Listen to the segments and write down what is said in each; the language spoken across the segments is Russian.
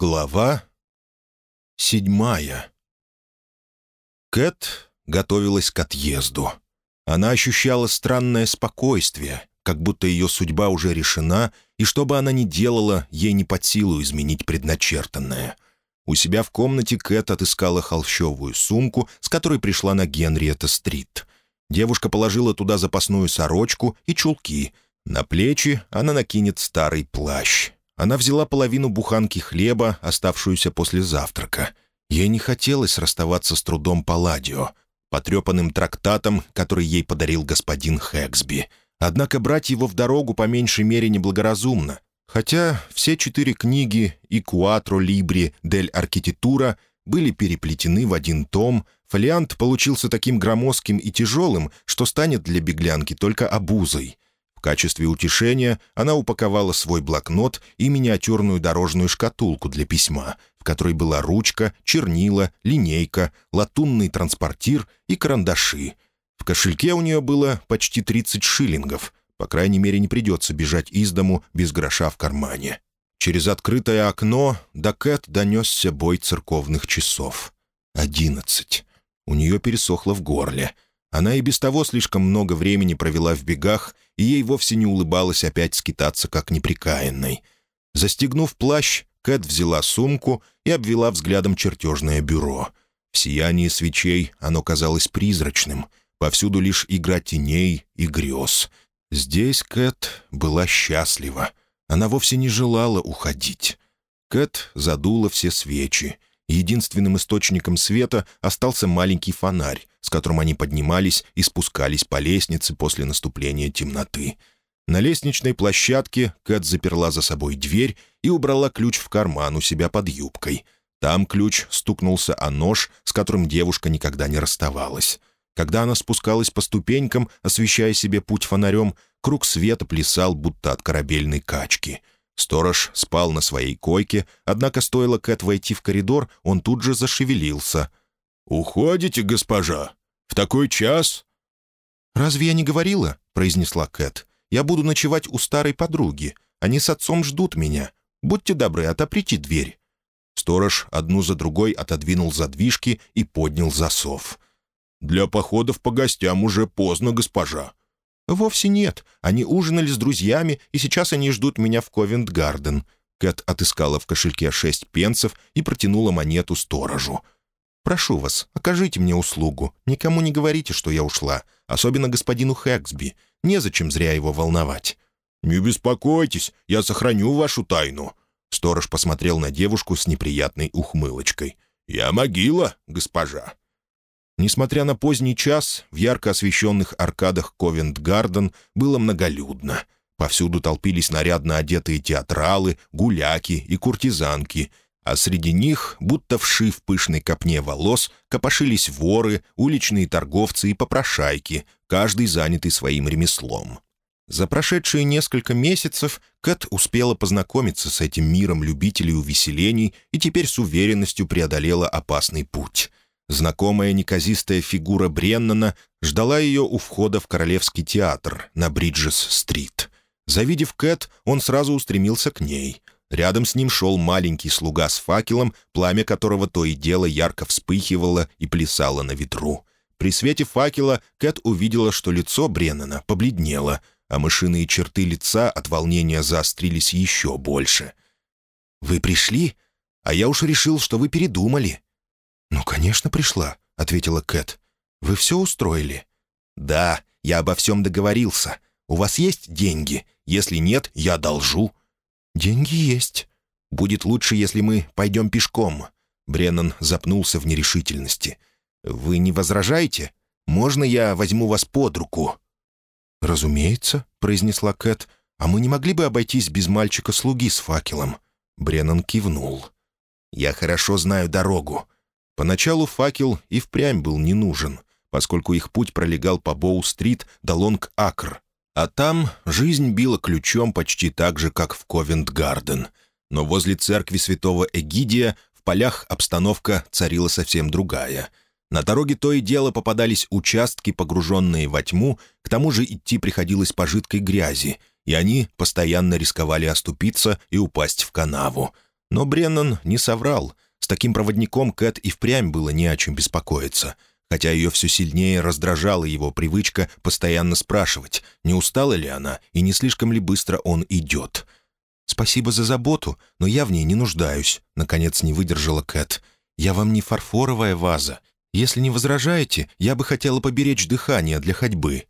Глава седьмая Кэт готовилась к отъезду. Она ощущала странное спокойствие, как будто ее судьба уже решена, и что бы она ни делала, ей не под силу изменить предначертанное. У себя в комнате Кэт отыскала холщовую сумку, с которой пришла на Генриетта-стрит. Девушка положила туда запасную сорочку и чулки. На плечи она накинет старый плащ. Она взяла половину буханки хлеба, оставшуюся после завтрака. Ей не хотелось расставаться с трудом Палладио, потрепанным трактатом, который ей подарил господин Хэксби. Однако брать его в дорогу по меньшей мере неблагоразумно, хотя все четыре книги и «Куатро Либри дель Архитектура» были переплетены в один том, фолиант получился таким громоздким и тяжелым, что станет для беглянки только обузой — качестве утешения она упаковала свой блокнот и миниатюрную дорожную шкатулку для письма, в которой была ручка, чернила, линейка, латунный транспортир и карандаши. В кошельке у нее было почти 30 шиллингов. По крайней мере, не придется бежать из дому без гроша в кармане. Через открытое окно до Кэт донесся бой церковных часов. Одиннадцать. У нее пересохло в горле. Она и без того слишком много времени провела в бегах, и ей вовсе не улыбалось опять скитаться как неприкаянной. Застегнув плащ, Кэт взяла сумку и обвела взглядом чертежное бюро. В сиянии свечей оно казалось призрачным. Повсюду лишь игра теней и грез. Здесь Кэт была счастлива. Она вовсе не желала уходить. Кэт задула все свечи — Единственным источником света остался маленький фонарь, с которым они поднимались и спускались по лестнице после наступления темноты. На лестничной площадке Кэт заперла за собой дверь и убрала ключ в карман у себя под юбкой. Там ключ стукнулся о нож, с которым девушка никогда не расставалась. Когда она спускалась по ступенькам, освещая себе путь фонарем, круг света плясал, будто от корабельной качки — Сторож спал на своей койке, однако стоило Кэт войти в коридор, он тут же зашевелился. «Уходите, госпожа? В такой час?» «Разве я не говорила?» — произнесла Кэт. «Я буду ночевать у старой подруги. Они с отцом ждут меня. Будьте добры, отоприте дверь». Сторож одну за другой отодвинул задвижки и поднял засов. «Для походов по гостям уже поздно, госпожа. «Вовсе нет. Они ужинали с друзьями, и сейчас они ждут меня в Ковент-Гарден». Кэт отыскала в кошельке шесть пенсов и протянула монету сторожу. «Прошу вас, окажите мне услугу. Никому не говорите, что я ушла. Особенно господину Хэксби. Незачем зря его волновать». «Не беспокойтесь, я сохраню вашу тайну». Сторож посмотрел на девушку с неприятной ухмылочкой. «Я могила, госпожа». Несмотря на поздний час, в ярко освещенных аркадах Ковент-Гарден было многолюдно. Повсюду толпились нарядно одетые театралы, гуляки и куртизанки, а среди них, будто вши в пышной копне волос, копошились воры, уличные торговцы и попрошайки, каждый занятый своим ремеслом. За прошедшие несколько месяцев Кэт успела познакомиться с этим миром любителей увеселений и теперь с уверенностью преодолела опасный путь — Знакомая неказистая фигура Бреннана ждала ее у входа в Королевский театр на Бриджес-стрит. Завидев Кэт, он сразу устремился к ней. Рядом с ним шел маленький слуга с факелом, пламя которого то и дело ярко вспыхивало и плясало на ветру. При свете факела Кэт увидела, что лицо Бреннана побледнело, а мышиные черты лица от волнения заострились еще больше. «Вы пришли? А я уж решил, что вы передумали», «Ну, конечно, пришла», — ответила Кэт. «Вы все устроили?» «Да, я обо всем договорился. У вас есть деньги? Если нет, я должу». «Деньги есть». «Будет лучше, если мы пойдем пешком». Бреннан запнулся в нерешительности. «Вы не возражаете? Можно я возьму вас под руку?» «Разумеется», — произнесла Кэт. «А мы не могли бы обойтись без мальчика-слуги с факелом?» Бреннан кивнул. «Я хорошо знаю дорогу. Поначалу факел и впрямь был не нужен, поскольку их путь пролегал по Боу-стрит до Лонг-Акр, а там жизнь била ключом почти так же, как в Ковент-Гарден. Но возле церкви святого Эгидия в полях обстановка царила совсем другая. На дороге то и дело попадались участки, погруженные во тьму, к тому же идти приходилось по жидкой грязи, и они постоянно рисковали оступиться и упасть в канаву. Но Бреннан не соврал. С таким проводником Кэт и впрямь было не о чем беспокоиться. Хотя ее все сильнее раздражала его привычка постоянно спрашивать, не устала ли она и не слишком ли быстро он идет. «Спасибо за заботу, но я в ней не нуждаюсь», — наконец не выдержала Кэт. «Я вам не фарфоровая ваза. Если не возражаете, я бы хотела поберечь дыхание для ходьбы».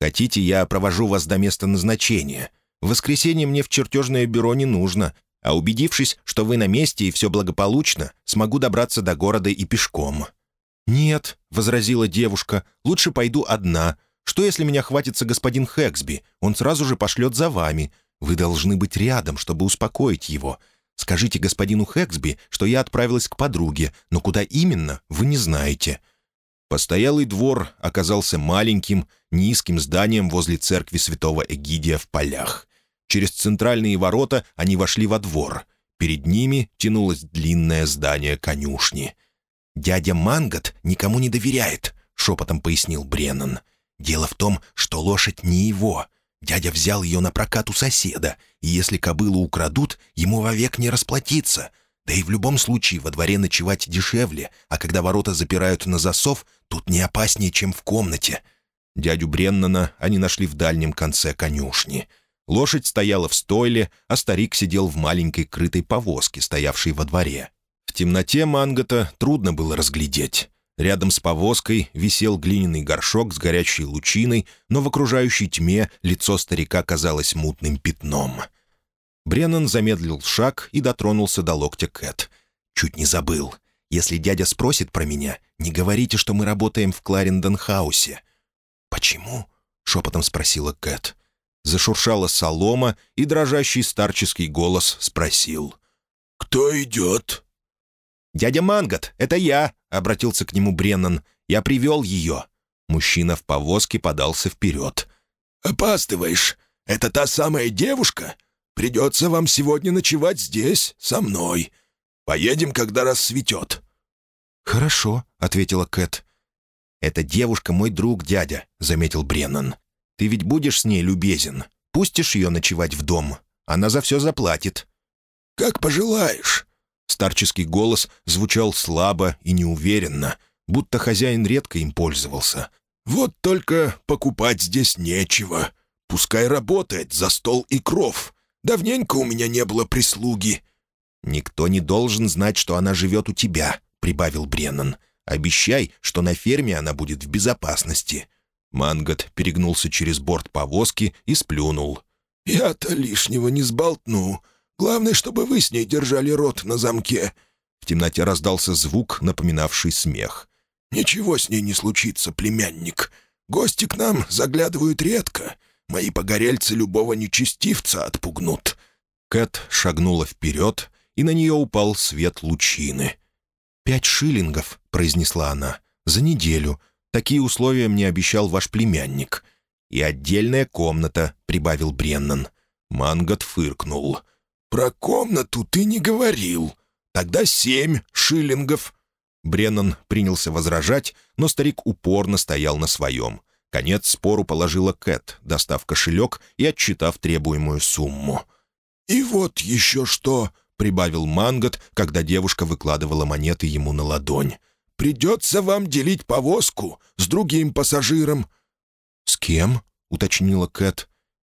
«Хотите, я провожу вас до места назначения. В воскресенье мне в чертежное бюро не нужно, а убедившись, что вы на месте и все благополучно, смогу добраться до города и пешком». «Нет», — возразила девушка, — «лучше пойду одна. Что, если меня хватится господин Хэксби? Он сразу же пошлет за вами. Вы должны быть рядом, чтобы успокоить его. Скажите господину Хэксби, что я отправилась к подруге, но куда именно, вы не знаете». Постоялый двор оказался маленьким, низким зданием возле церкви святого Эгидия в полях. Через центральные ворота они вошли во двор. Перед ними тянулось длинное здание конюшни. «Дядя Мангот никому не доверяет», — шепотом пояснил Бреннан. «Дело в том, что лошадь не его. Дядя взял ее на прокат у соседа, и если кобылу украдут, ему вовек не расплатиться. Да и в любом случае во дворе ночевать дешевле, а когда ворота запирают на засов, тут не опаснее, чем в комнате». Дядю Бреннана они нашли в дальнем конце конюшни. Лошадь стояла в стойле, а старик сидел в маленькой крытой повозке, стоявшей во дворе. В темноте Мангота трудно было разглядеть. Рядом с повозкой висел глиняный горшок с горячей лучиной, но в окружающей тьме лицо старика казалось мутным пятном. Бреннан замедлил шаг и дотронулся до локтя Кэт. «Чуть не забыл. Если дядя спросит про меня, не говорите, что мы работаем в Кларендон-хаусе». «Почему?» — шепотом спросила Кэт. Зашуршала солома, и дрожащий старческий голос спросил. «Кто идет?» «Дядя Мангот, это я!» — обратился к нему Бреннан. «Я привел ее». Мужчина в повозке подался вперед. «Опаздываешь. Это та самая девушка? Придется вам сегодня ночевать здесь, со мной. Поедем, когда рассветет». «Хорошо», — ответила Кэт. «Эта девушка мой друг, дядя», — заметил Бреннан. «Ты ведь будешь с ней любезен? Пустишь ее ночевать в дом? Она за все заплатит». «Как пожелаешь». Старческий голос звучал слабо и неуверенно, будто хозяин редко им пользовался. «Вот только покупать здесь нечего. Пускай работает за стол и кров. Давненько у меня не было прислуги». «Никто не должен знать, что она живет у тебя», — прибавил Бреннан. «Обещай, что на ферме она будет в безопасности». Мангот перегнулся через борт повозки и сплюнул. «Я-то лишнего не сболтну. Главное, чтобы вы с ней держали рот на замке». В темноте раздался звук, напоминавший смех. «Ничего с ней не случится, племянник. Гости к нам заглядывают редко. Мои погорельцы любого нечестивца отпугнут». Кэт шагнула вперед, и на нее упал свет лучины. «Пять шиллингов», — произнесла она, — «за неделю. Такие условия мне обещал ваш племянник». «И отдельная комната», — прибавил Бреннан. Мангот фыркнул. «Про комнату ты не говорил. Тогда семь шиллингов». Бреннан принялся возражать, но старик упорно стоял на своем. Конец спору положила Кэт, достав кошелек и отчитав требуемую сумму. «И вот еще что», — прибавил Мангот, когда девушка выкладывала монеты ему на ладонь. «Придется вам делить повозку с другим пассажиром». «С кем?» — уточнила Кэт.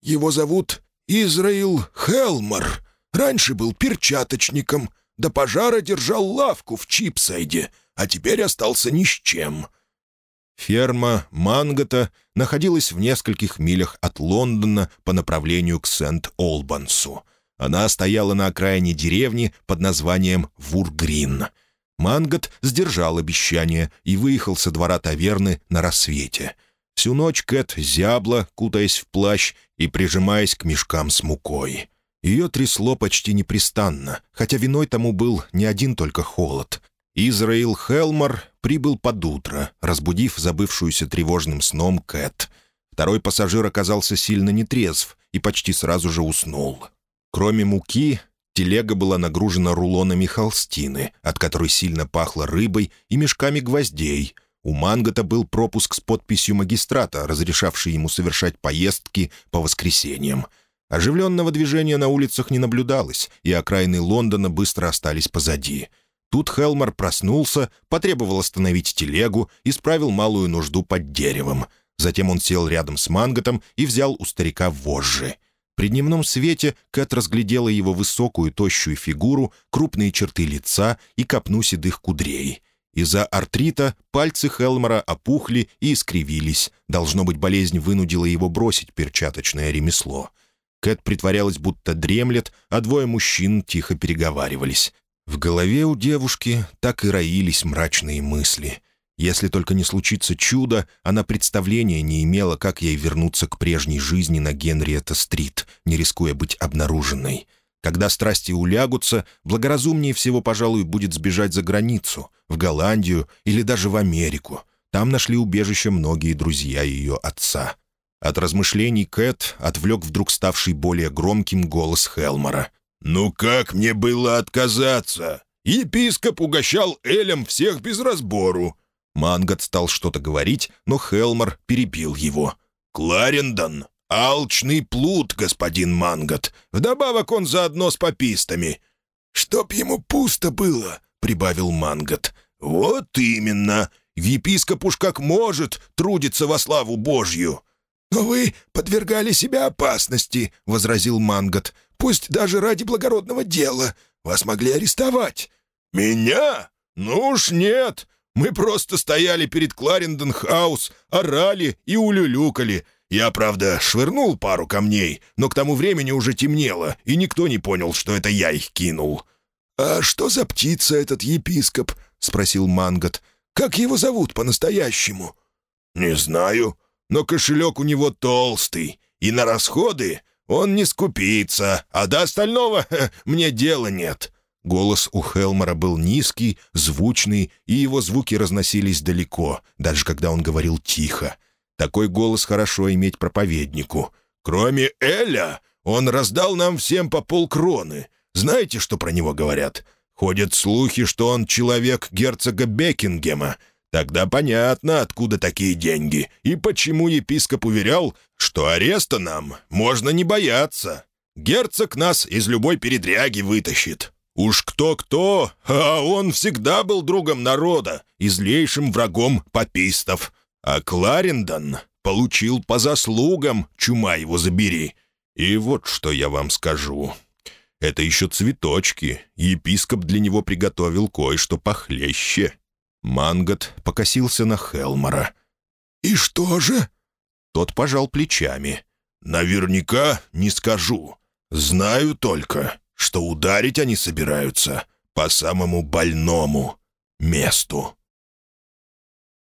«Его зовут Израил Хелмар. Раньше был перчаточником, до пожара держал лавку в Чипсайде, а теперь остался ни с чем». Ферма Мангота находилась в нескольких милях от Лондона по направлению к Сент-Олбансу. Она стояла на окраине деревни под названием Вургрин. Мангот сдержал обещание и выехал со двора таверны на рассвете. Всю ночь Кэт зябла, кутаясь в плащ и прижимаясь к мешкам с мукой. Ее трясло почти непрестанно, хотя виной тому был не один только холод. Израил Хелмар прибыл под утро, разбудив забывшуюся тревожным сном Кэт. Второй пассажир оказался сильно нетрезв и почти сразу же уснул. Кроме муки, телега была нагружена рулонами холстины, от которой сильно пахло рыбой и мешками гвоздей. У Мангота был пропуск с подписью магистрата, разрешавший ему совершать поездки по воскресеньям — Оживленного движения на улицах не наблюдалось, и окраины Лондона быстро остались позади. Тут Хелмар проснулся, потребовал остановить телегу и справил малую нужду под деревом. Затем он сел рядом с Манготом и взял у старика вожжи. При дневном свете Кэт разглядела его высокую, тощую фигуру, крупные черты лица и копну седых кудрей. Из-за артрита пальцы Хелмора опухли и искривились. Должно быть, болезнь вынудила его бросить перчаточное ремесло. Кэт притворялась, будто дремлет, а двое мужчин тихо переговаривались. В голове у девушки так и роились мрачные мысли. Если только не случится чудо, она представления не имела, как ей вернуться к прежней жизни на Генриетта-стрит, не рискуя быть обнаруженной. Когда страсти улягутся, благоразумнее всего, пожалуй, будет сбежать за границу, в Голландию или даже в Америку. Там нашли убежище многие друзья ее отца. От размышлений Кэт отвлек вдруг ставший более громким голос Хелмора. «Ну как мне было отказаться? Епископ угощал Элем всех без разбору». Мангот стал что-то говорить, но Хелмор перебил его. «Кларендон — алчный плут, господин Мангот. Вдобавок он заодно с попистами». «Чтоб ему пусто было», — прибавил Мангот. «Вот именно. Епископ уж как может трудится во славу Божью». «Но вы подвергали себя опасности», — возразил Мангот. «Пусть даже ради благородного дела. Вас могли арестовать». «Меня? Ну уж нет. Мы просто стояли перед Кларендон-хаус, орали и улюлюкали. Я, правда, швырнул пару камней, но к тому времени уже темнело, и никто не понял, что это я их кинул». «А что за птица этот епископ?» — спросил Мангот. «Как его зовут по-настоящему?» «Не знаю но кошелек у него толстый, и на расходы он не скупится, а до остального мне дела нет». Голос у Хелмора был низкий, звучный, и его звуки разносились далеко, даже когда он говорил тихо. Такой голос хорошо иметь проповеднику. «Кроме Эля, он раздал нам всем по полкроны. Знаете, что про него говорят? Ходят слухи, что он человек герцога Бекингема, Тогда понятно, откуда такие деньги, и почему епископ уверял, что ареста нам можно не бояться. Герцог нас из любой передряги вытащит. Уж кто-кто, а он всегда был другом народа и злейшим врагом попистов. А Кларендон получил по заслугам, чума его забери. И вот что я вам скажу. Это еще цветочки. Епископ для него приготовил кое-что похлеще. Мангот покосился на Хелмора. «И что же?» Тот пожал плечами. «Наверняка не скажу. Знаю только, что ударить они собираются по самому больному месту».